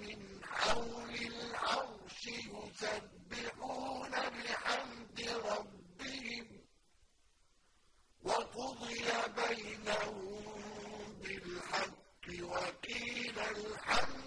من حول العرش يسبحون بحمد ربهم وقضي بينهم بالحق وقيل الحمد